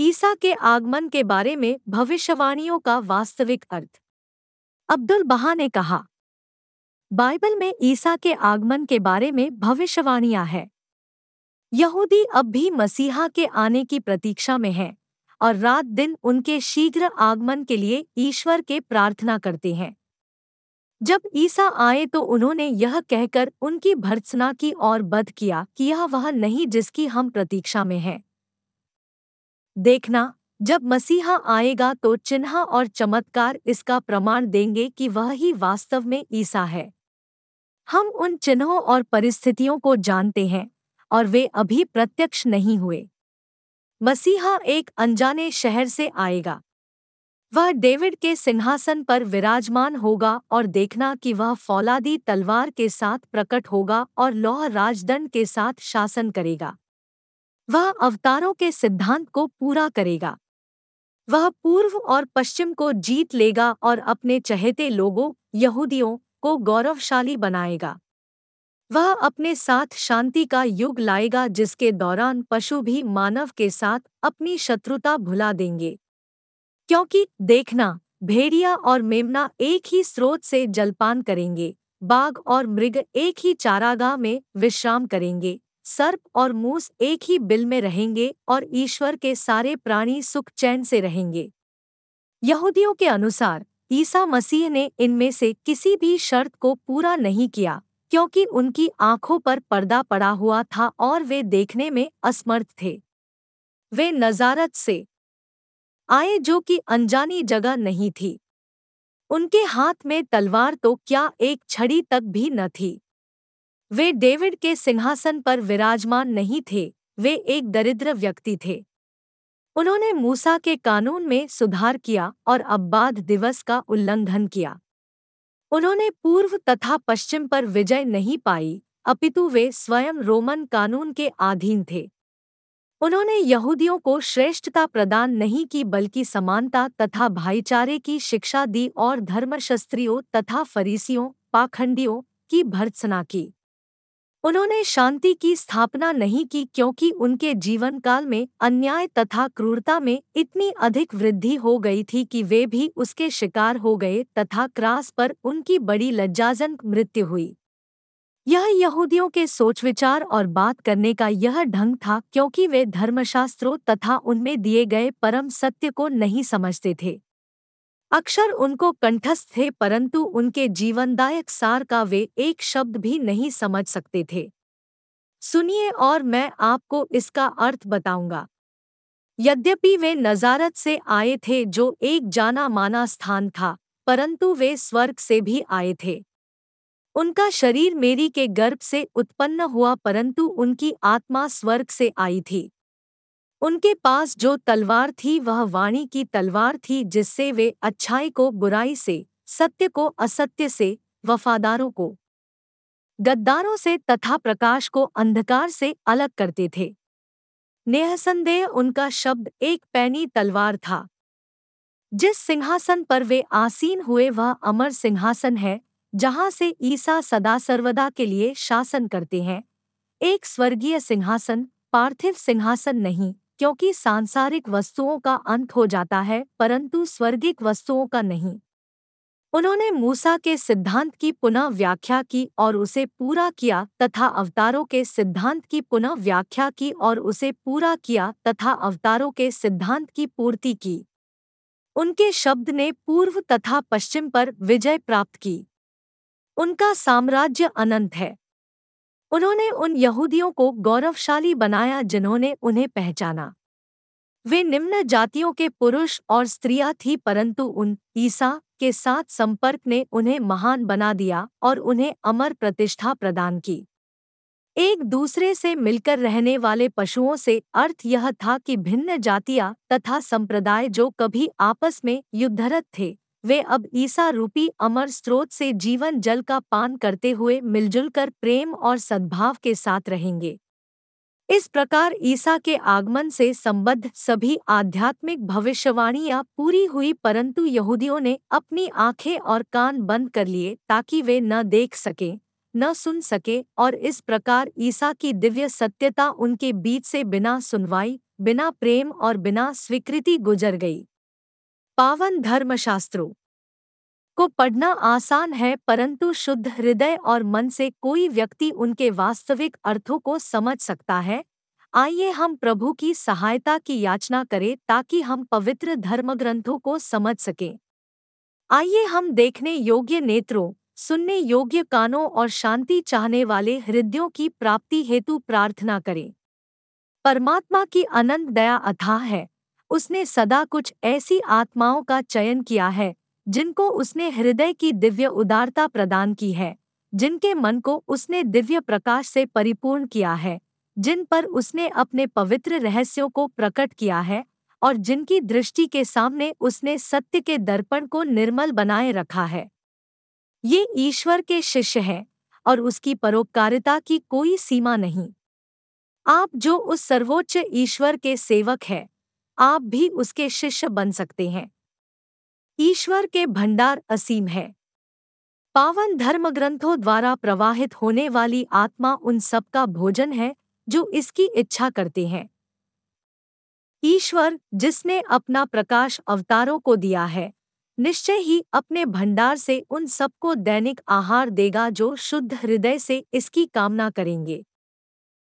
ईसा के आगमन के बारे में भविष्यवाणियों का वास्तविक अर्थ। अब्दुल बहा ने कहा, बाइबल में ईसा के आगमन के बारे में भविष्यवाणियाँ हैं। यहूदी अब भी मसीहा के आने की प्रतीक्षा में हैं और रात दिन उनके शीघ्र आगमन के लिए ईश्वर के प्रार्थना करते हैं। जब ईसा आए तो उन्होंने यह कहकर उनकी भर्त्सना की और बध किया कि यह वह नहीं जिसकी हम प्रतीक्षा में हैं। देखना, जब मसीहा आएगा तो चिन्ह और चमत्कार इसका प्रमाण देंगे कि वह ही वास्तव में ईसा है। हम उन चिन्हों और परिस्थितियों को जानते हैं, और वे अभी प्रत्यक्ष नहीं हुए। मसीहा एक अनजाने शहर से आएगा। वह डेविड के सिंहासन पर विराजमान होगा और देखना कि वह फौलादी तलवार के साथ प्रकट होगा और लौह राजदंड के साथ शासन करेगा। वह अवतारों के सिद्धांत को पूरा करेगा। वह पूर्व और पश्चिम को जीत लेगा और अपने चहेते लोगों, यहूदियों को गौरवशाली बनाएगा। वह अपने साथ शांति का युग लाएगा जिसके दौरान पशु भी मानव के साथ अपनी शत्रुता भुला देंगे। क्योंकि देखना, भेड़िया और मेमना एक ही स्रोत से जलपान करेंगे, बाघ और मृग एक ही चारागाह में विश्राम करेंगे। सर्प और मूस एक ही बिल में रहेंगे और ईश्वर के सारे प्राणी सुख चैन से रहेंगे। यहूदियों के अनुसार, ईसा मसीह ने इनमें से किसी भी शर्त को पूरा नहीं किया, क्योंकि उनकी आँखों पर पर्दा पड़ा हुआ था और वे देखने में असमर्थ थे। वे नजारत से आए जो कि अनजानी जगह नहीं थी। उनके हाथ में तलवार तो क्या एक छड़ी तक भी न थी। वे डेविड के सिंहासन पर विराजमान नहीं थे, वे एक दरिद्र व्यक्ति थे। उन्होंने मूसा के कानून में सुधार किया और अब्बाद दिवस का उल्लंघन किया। उन्होंने पूर्व तथा पश्चिम पर विजय नहीं पाई, अपितु वे स्वयं रोमन कानून के अधीन थे। उन्होंने यहूदियों को श्रेष्ठता प्रदान नहीं की, बल्कि समानता तथा भाईचारे की शिक्षा दी और धर्मशस्त्रियों तथा फरीसियों, पाखंडियों की भर्त्सना की। उन्होंने शांति की स्थापना नहीं की क्योंकि उनके जीवन काल में अन्याय तथा क्रूरता में इतनी अधिक वृद्धि हो गई थी कि वे भी उसके शिकार हो गए तथा क्रास पर उनकी बड़ी लज्जाजनक मृत्यु हुई। यह यहूदियों के सोच विचार और बात करने का यह ढंग था क्योंकि वे धर्मशास्त्रों तथा उनमें दिए गए परम सत्य को नहीं समझते थे। अक्षर उनको कंठस्थ थे, परंतु उनके जीवनदायक सार का वे एक शब्द भी नहीं समझ सकते थे। सुनिए और मैं आपको इसका अर्थ बताऊँगा। यद्यपि वे नजारत से आए थे, जो एक जाना माना स्थान था, परंतु वे स्वर्ग से भी आए थे। उनका शरीर मेरी के गर्भ से उत्पन्न हुआ, परंतु उनकी आत्मा स्वर्ग से आई थी। उनके पास जो तलवार थी, वह वाणी की तलवार थी, जिससे वे अच्छाई को, बुराई से, सत्य को, असत्य से, वफादारों को, गद्दारों से तथा प्रकाश को, अंधकार से अलग करते थे। नेहसंदेह उनका शब्द एक पैनी तलवार था। जिस सिंहासन पर वे आसीन हुए, वह अमर सिंहासन है, जहाँ से ईसा सदा सर्वदा के लिए शासन करते हैं। एक स्वर्गीय सिंहासन, पार्थिव सिंहासन नहीं क्योंकि सांसारिक वस्तुओं का अंत हो जाता है, परंतु स्वर्गिक वस्तुओं का नहीं। उन्होंने मूसा के सिद्धांत की पुनः व्याख्या की और उसे पूरा किया तथा अवतारों के सिद्धांत की पुनः व्याख्या की और उसे पूरा किया तथा अवतारों के सिद्धांत की पूर्ति की। उनके शब्द ने पूर्व तथा पश्चिम पर विजय प्राप्त की। उनका साम्राज्य अनंत है। उन्होंने उन यहूदियों को गौरवशाली बनाया जिन्होंने उन्हें पहचाना। वे निम्न जातियों के पुरुष और स्त्रियाँ थी, परंतु उन ईसा के साथ संपर्क ने उन्हें महान बना दिया और उन्हें अमर प्रतिष्ठा प्रदान की। एक दूसरे से मिलकर रहने वाले पशुओं से अर्थ यह था कि भिन्न जातियाँ तथा संप्रदाय जो कभी आपस में युद्धरत थे। वे अब ईसा रूपी अमर स्रोत से जीवन जल का पान करते हुए मिलजुल कर प्रेम और सद्भाव के साथ रहेंगे। इस प्रकार ईसा के आगमन से संबद्ध सभी आध्यात्मिक भविष्यवाणियाँ पूरी हुई परंतु यहूदियों ने अपनी आँखें और कान बंद कर लिए ताकि वे न देख सकें, न सुन सके और इस प्रकार ईसा की दिव्य सत्यता उनके बीच से बिना सुनवाई, बिना प्रेम और बिना स्वीकृति गुजर गई। पावन धर्मशास्त्रों को पढ़ना आसान है, परंतु शुद्ध हृदय और मन से कोई व्यक्ति उनके वास्तविक अर्थों को समझ सकता है। आइए हम प्रभु की सहायता की याचना करें ताकि हम पवित्र धर्मग्रंथों को समझ सकें। आइए हम देखने योग्य नेत्रों, सुनने योग्य कानों और शांति चाहने वाले हृदयों की प्राप्ति हेतु प्रार्थना करें। परमात्मा की अनंत दया अथाह है। उसने सदा कुछ ऐसी आत्माओं का चयन किया है, जिनको उसने हृदय की दिव्य उदारता प्रदान की है, जिनके मन को उसने दिव्य प्रकाश से परिपूर्ण किया है, जिन पर उसने अपने पवित्र रहस्यों को प्रकट किया है और जिनकी दृष्टि के सामने उसने सत्य के दर्पण को निर्मल बनाए रखा है। ये ईश्वर के शिष्य हैं और उसकी परोपकारिता की कोई सीमा नहीं। आप जो उस सर्वोच्च ईश्वर के सेवक हैं आप भी उसके शिष्य बन सकते हैं। ईश्वर के भंडार असीम है। पावन धर्म ग्रंथों द्वारा प्रवाहित होने वाली आत्मा उन सब का भोजन है, जो इसकी इच्छा करते हैं। ईश्वर, जिसने अपना प्रकाश अवतारों को दिया है, निश्चय ही अपने भंडार से उन सबको दैनिक आहार देगा जो शुद्ध हृदय से इसकी कामना करेंगे।